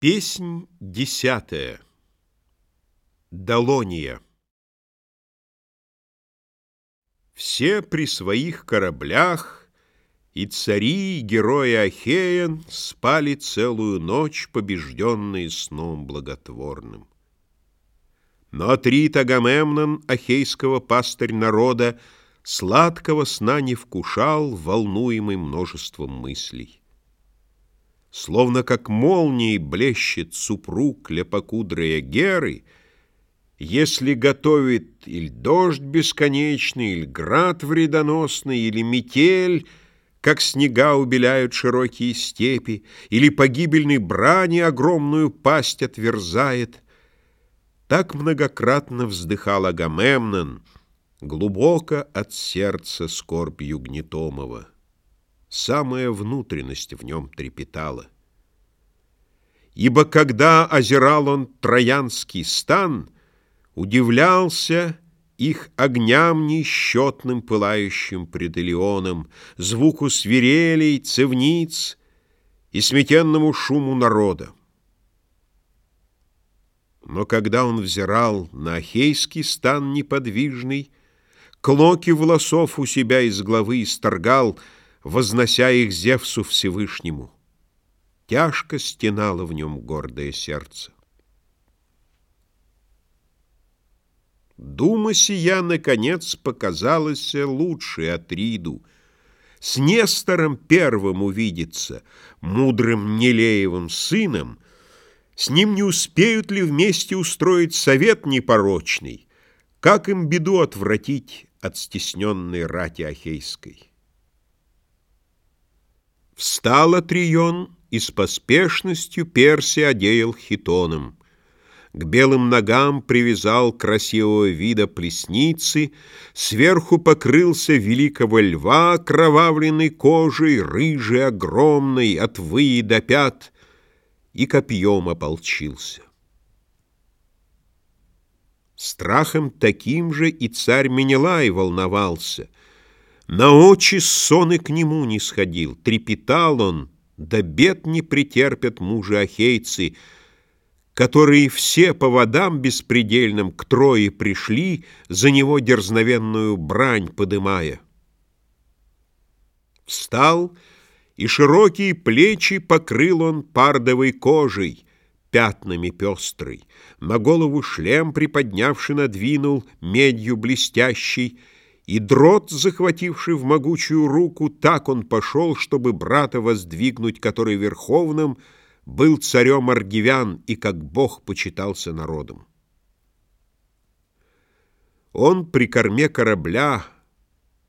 Песнь десятая. Долония. Все при своих кораблях И цари, и герои Ахеян Спали целую ночь, побежденные сном благотворным. Но Атрит Агамемнон, Ахейского пастырь народа, Сладкого сна не вкушал, волнуемый множеством мыслей. Словно как молнией блещет супруг лепокудрая Геры, Если готовит или дождь бесконечный, Или град вредоносный, или метель, Как снега убеляют широкие степи, Или погибельной брани огромную пасть отверзает, Так многократно вздыхал Агамемнон, Глубоко от сердца скорбью гнетомого самая внутренность в нем трепетала. Ибо когда озирал он троянский стан, удивлялся их огням несчетным, пылающим пред Илионом, звуку свирелей, цевниц и сметенному шуму народа. Но когда он взирал на Ахейский стан неподвижный, клоки волосов у себя из головы исторгал — вознося их Зевсу Всевышнему. Тяжко стенало в нем гордое сердце. Дума сия, наконец, показалась лучшей Атриду. С Нестором первым увидеться, мудрым Нелеевым сыном, с ним не успеют ли вместе устроить совет непорочный, как им беду отвратить от стесненной рати Ахейской. Встал Атрион и с поспешностью Перси одеял хитоном. К белым ногам привязал красивого вида плесницы, Сверху покрылся великого льва окровавленной кожей, Рыжий, огромный, от выи до пят, И копьем ополчился. Страхом таким же и царь Менелай волновался — на очи сон и к нему не сходил, трепетал он, да бед не претерпят мужи ахейцы, которые все по водам беспредельным к Трое пришли, за него дерзновенную брань подымая. Встал, и широкие плечи покрыл он пардовой кожей, пятнами пестрой, на голову шлем приподнявший надвинул, медью блестящий, и дрот, захвативший в могучую руку, так он пошел, чтобы брата воздвигнуть, который верховным был царем аргивян и как бог почитался народом. Он при корме корабля,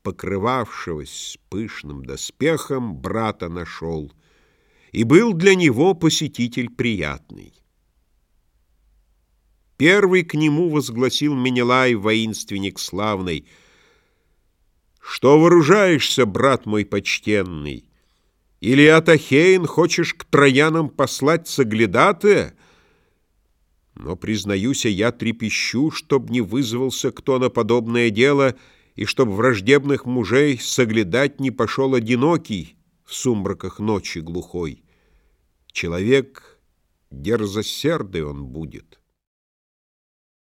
покрывавшегося пышным доспехом, брата нашел, и был для него посетитель приятный. Первый к нему возгласил Менелай, воинственник славный — что вооружаешься, брат мой почтенный? Или от Ахейн хочешь к троянам послать соглядатая? Но, признаюся, я трепещу, чтоб не вызвался кто на подобное дело, и чтоб враждебных мужей соглядать не пошел одинокий в сумраках ночи глухой. Человек дерзосердый он будет».